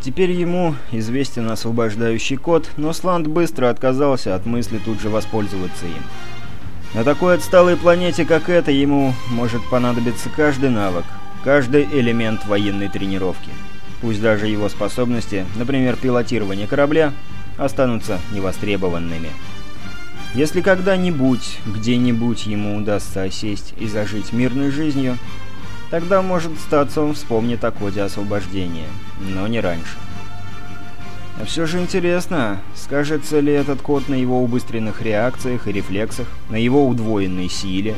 Теперь ему известен освобождающий код, но Сланд быстро отказался от мысли тут же воспользоваться им. На такой отсталой планете, как эта, ему может понадобиться каждый навык, каждый элемент военной тренировки. Пусть даже его способности, например, пилотирование корабля, останутся невостребованными. Если когда-нибудь, где-нибудь ему удастся осесть и зажить мирной жизнью, тогда, может, статься он вспомнит о коде освобождения, но не раньше. А все же интересно, скажется ли этот код на его убыстренных реакциях и рефлексах, на его удвоенной силе.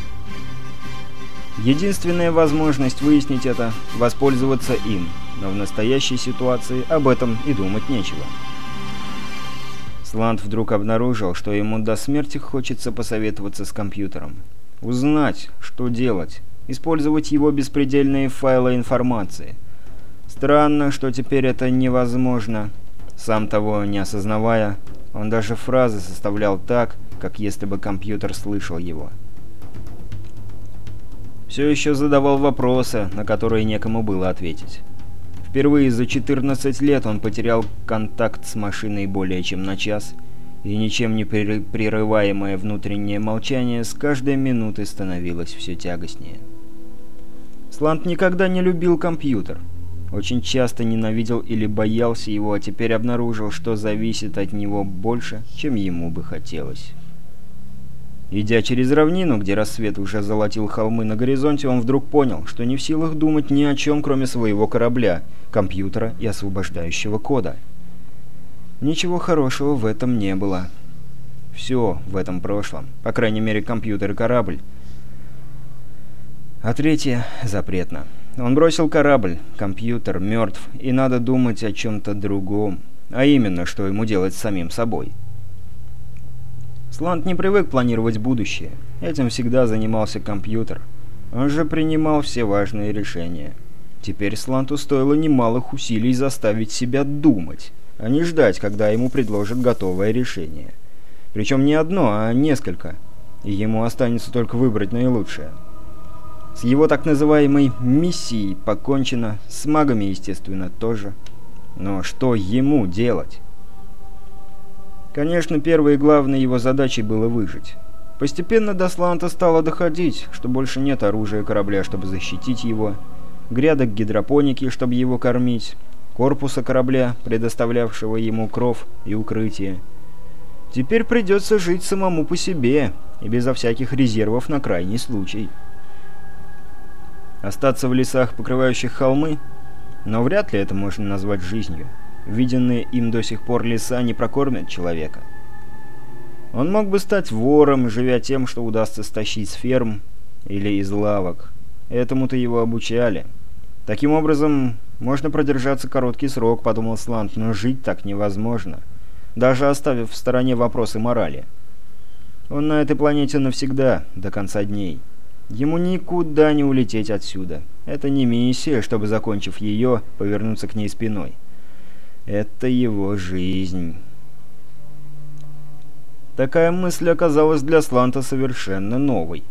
Единственная возможность выяснить это – воспользоваться им, но в настоящей ситуации об этом и думать нечего. Сланд вдруг обнаружил, что ему до смерти хочется посоветоваться с компьютером. Узнать, что делать, использовать его беспредельные файлы информации. Странно, что теперь это невозможно. Сам того не осознавая, он даже фразы составлял так, как если бы компьютер слышал его. Все еще задавал вопросы, на которые некому было ответить. Впервые за 14 лет он потерял контакт с машиной более чем на час, и ничем не прерываемое внутреннее молчание с каждой минутой становилось все тягостнее. Сланд никогда не любил компьютер. Очень часто ненавидел или боялся его, а теперь обнаружил, что зависит от него больше, чем ему бы хотелось. Идя через равнину, где рассвет уже золотил холмы на горизонте, он вдруг понял, что не в силах думать ни о чем, кроме своего корабля, компьютера и освобождающего кода. Ничего хорошего в этом не было. Все в этом прошлом, по крайней мере компьютер и корабль. А третье запретно. Он бросил корабль, компьютер мертв, и надо думать о чем-то другом, а именно, что ему делать с самим собой. Сланд не привык планировать будущее, этим всегда занимался компьютер. Он же принимал все важные решения. Теперь Сланту стоило немалых усилий заставить себя думать, а не ждать, когда ему предложат готовое решение. Причем не одно, а несколько, и ему останется только выбрать наилучшее. С его так называемой «миссией» покончено, с магами, естественно, тоже. Но что ему делать? Конечно, первой и главной его задачей было выжить. Постепенно до Сланта стало доходить, что больше нет оружия корабля, чтобы защитить его, грядок гидропоники, чтобы его кормить, корпуса корабля, предоставлявшего ему кров и укрытие. Теперь придется жить самому по себе и безо всяких резервов на крайний случай. Остаться в лесах, покрывающих холмы? Но вряд ли это можно назвать жизнью. Виденные им до сих пор леса не прокормят человека. Он мог бы стать вором, живя тем, что удастся стащить с ферм или из лавок. Этому-то его обучали. Таким образом, можно продержаться короткий срок, подумал Сланд, но жить так невозможно, даже оставив в стороне вопросы морали. Он на этой планете навсегда, до конца дней. Ему никуда не улететь отсюда. Это не миссия, чтобы, закончив ее, повернуться к ней спиной. Это его жизнь. Такая мысль оказалась для Сланта совершенно новой.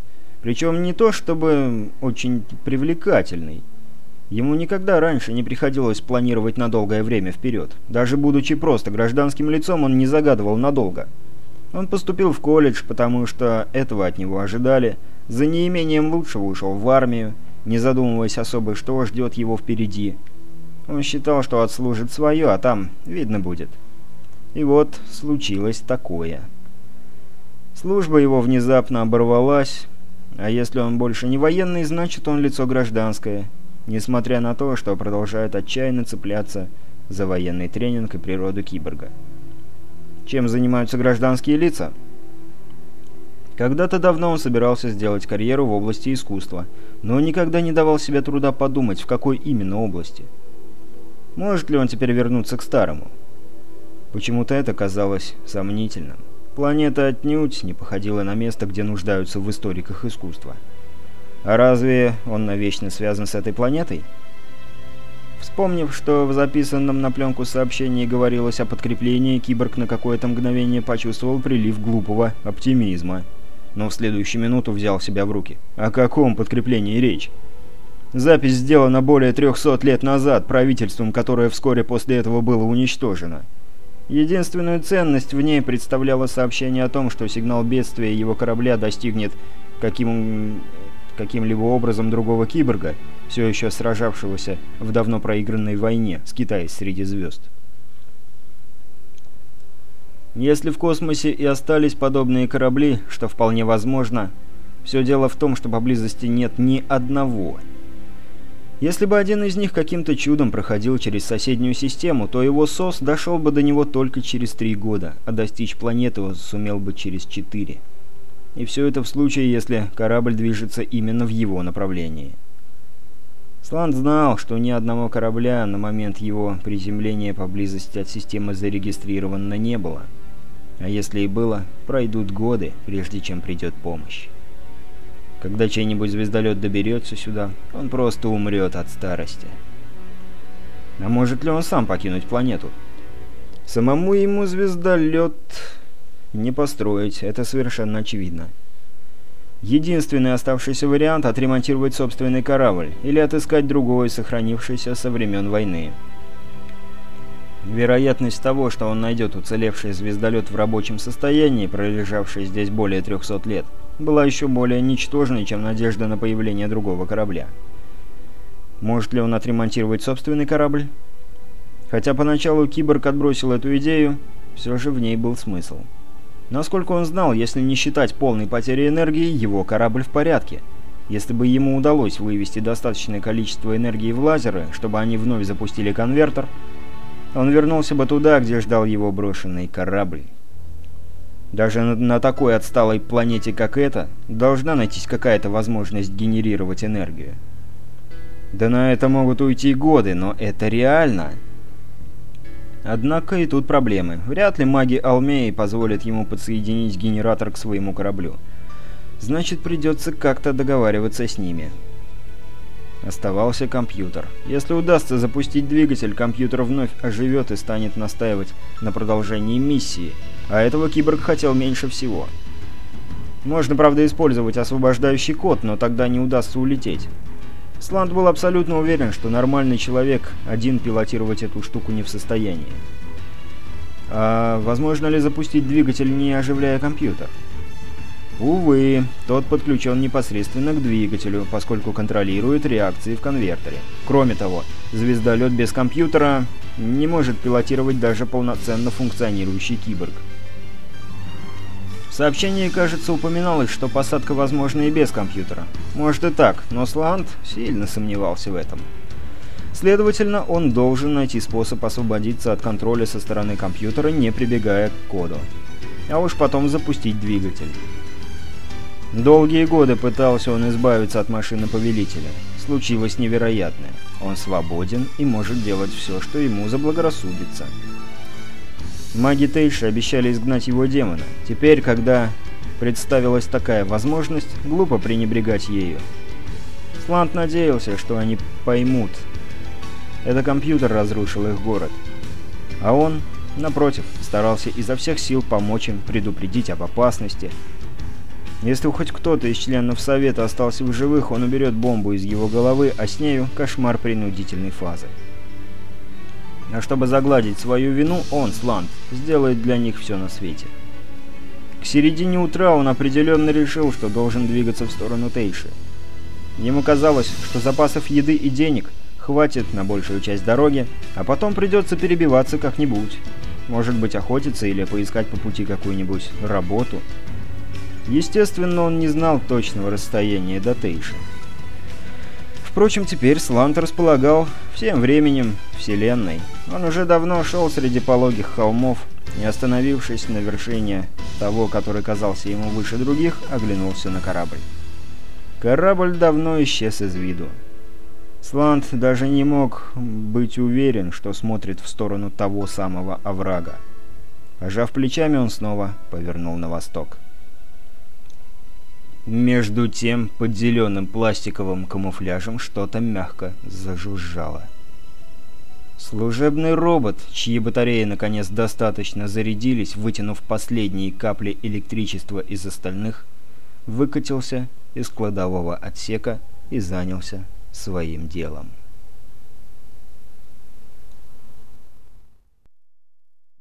Причем не то чтобы очень привлекательной. Ему никогда раньше не приходилось планировать на долгое время вперед. Даже будучи просто гражданским лицом, он не загадывал надолго. Он поступил в колледж, потому что этого от него ожидали – за неимением лучшего ушел в армию, не задумываясь особо, что ждет его впереди. Он считал, что отслужит свое, а там видно будет. И вот случилось такое. Служба его внезапно оборвалась, а если он больше не военный, значит он лицо гражданское, несмотря на то, что продолжает отчаянно цепляться за военный тренинг и природу киборга. Чем занимаются гражданские лица? Когда-то давно он собирался сделать карьеру в области искусства, но никогда не давал себе труда подумать, в какой именно области. Может ли он теперь вернуться к старому? Почему-то это казалось сомнительным. Планета отнюдь не походила на место, где нуждаются в историках искусства. А разве он навечно связан с этой планетой? Вспомнив, что в записанном на пленку сообщении говорилось о подкреплении, киборг на какое-то мгновение почувствовал прилив глупого оптимизма – но в следующую минуту взял себя в руки. О каком подкреплении речь? Запись сделана более 300 лет назад правительством, которое вскоре после этого было уничтожено. Единственную ценность в ней представляло сообщение о том, что сигнал бедствия его корабля достигнет каким каким-либо образом другого киборга, все еще сражавшегося в давно проигранной войне с Китаем среди звезд. Если в космосе и остались подобные корабли, что вполне возможно, все дело в том, что поблизости нет ни одного. Если бы один из них каким-то чудом проходил через соседнюю систему, то его СОС дошел бы до него только через три года, а достичь планеты он сумел бы через четыре. И все это в случае, если корабль движется именно в его направлении. Сланд знал, что ни одного корабля на момент его приземления поблизости от системы зарегистрировано не было. А если и было, пройдут годы, прежде чем придет помощь. Когда чей-нибудь звездолет доберется сюда, он просто умрет от старости. А может ли он сам покинуть планету? Самому ему звездолет не построить, это совершенно очевидно. Единственный оставшийся вариант – отремонтировать собственный корабль или отыскать другой, сохранившийся со времен войны. Вероятность того, что он найдет уцелевший звездолет в рабочем состоянии, пролежавший здесь более 300 лет, была еще более ничтожной, чем надежда на появление другого корабля. Может ли он отремонтировать собственный корабль? Хотя поначалу Киборг отбросил эту идею, все же в ней был смысл. Насколько он знал, если не считать полной потери энергии, его корабль в порядке. Если бы ему удалось вывести достаточное количество энергии в лазеры, чтобы они вновь запустили конвертер, он вернулся бы туда, где ждал его брошенный корабль. Даже на, на такой отсталой планете, как эта, должна найтись какая-то возможность генерировать энергию. Да на это могут уйти годы, но это реально. Однако и тут проблемы. Вряд ли маги Алмеи позволят ему подсоединить генератор к своему кораблю. Значит, придется как-то договариваться с ними. Оставался компьютер. Если удастся запустить двигатель, компьютер вновь оживет и станет настаивать на продолжении миссии, а этого киборг хотел меньше всего. Можно, правда, использовать освобождающий код, но тогда не удастся улететь. Сланд был абсолютно уверен, что нормальный человек один пилотировать эту штуку не в состоянии. А возможно ли запустить двигатель, не оживляя компьютер? Увы, тот подключен непосредственно к двигателю, поскольку контролирует реакции в конвертере. Кроме того, звездолет без компьютера не может пилотировать даже полноценно функционирующий киборг. В сообщении, кажется, упоминалось, что посадка возможна и без компьютера. Может и так, но Сланд сильно сомневался в этом. Следовательно, он должен найти способ освободиться от контроля со стороны компьютера, не прибегая к коду. А уж потом запустить двигатель. Долгие годы пытался он избавиться от машины Повелителя. Случилось невероятное. Он свободен и может делать все, что ему заблагорассудится. Маги Тейши обещали изгнать его демона. Теперь, когда представилась такая возможность, глупо пренебрегать ею. Слант надеялся, что они поймут. Это компьютер разрушил их город. А он, напротив, старался изо всех сил помочь им предупредить об опасности, если хоть кто-то из членов Совета остался в живых, он уберет бомбу из его головы, а с нею кошмар принудительной фазы. А чтобы загладить свою вину, он, Сланд, сделает для них все на свете. К середине утра он определенно решил, что должен двигаться в сторону Тейши. Ему казалось, что запасов еды и денег хватит на большую часть дороги, а потом придется перебиваться как-нибудь. Может быть, охотиться или поискать по пути какую-нибудь работу – Естественно, он не знал точного расстояния до Тейши. Впрочем, теперь Слант располагал всем временем Вселенной. Он уже давно шел среди пологих холмов, и, остановившись на вершине того, который казался ему выше других, оглянулся на корабль. Корабль давно исчез из виду. Слант даже не мог быть уверен, что смотрит в сторону того самого оврага. Пожав плечами, он снова повернул на восток. Между тем, под зеленым пластиковым камуфляжем что-то мягко зажужжало. Служебный робот, чьи батареи наконец достаточно зарядились, вытянув последние капли электричества из остальных, выкатился из кладового отсека и занялся своим делом.